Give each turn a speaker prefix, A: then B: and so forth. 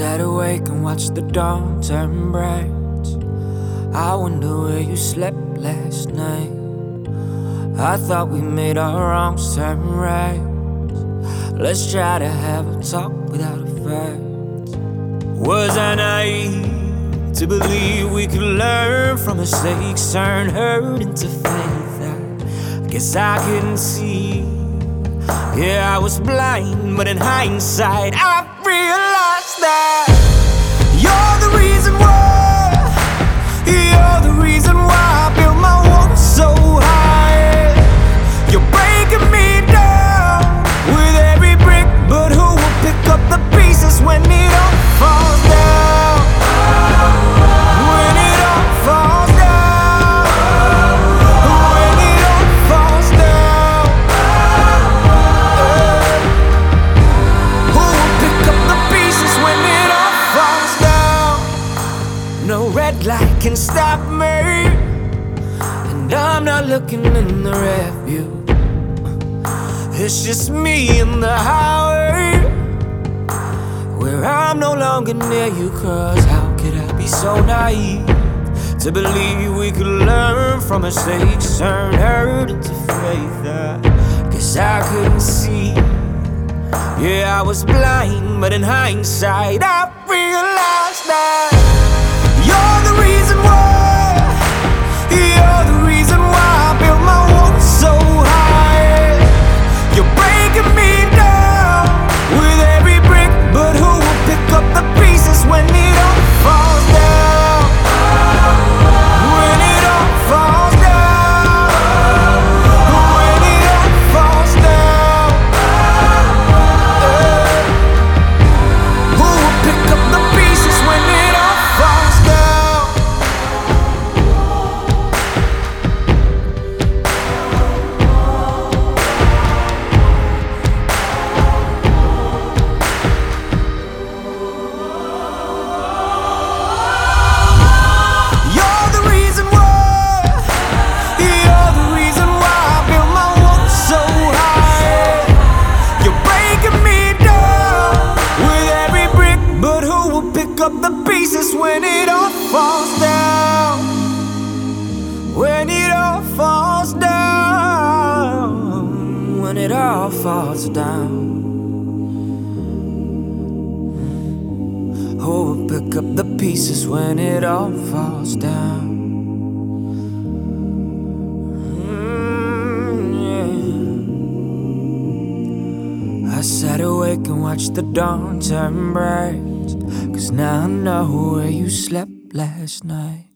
A: awake and watched the dawn turn bright. I wonder where you slept last night. I thought we made our wrongs turn right. Let's try to have a talk without a fight. Was I naive to believe we could learn from mistakes, turn hurt into faith? I guess I couldn't see. Yeah, I was blind, but in hindsight, I realized that can stop me, and I'm not looking in the rearview. It's just me and the highway, where I'm no longer near you. Cause how could I be so naive to believe we could learn from mistakes, turn hurt into faith? I guess I couldn't see. Yeah, I was blind, but in hindsight, I realized that pick up the pieces when it all falls down? When it all falls down. When it all falls down. Who will pick up the pieces when it all falls down? Mm. I sat awake and watched the dawn turn bright. Cause now I know where you slept last night.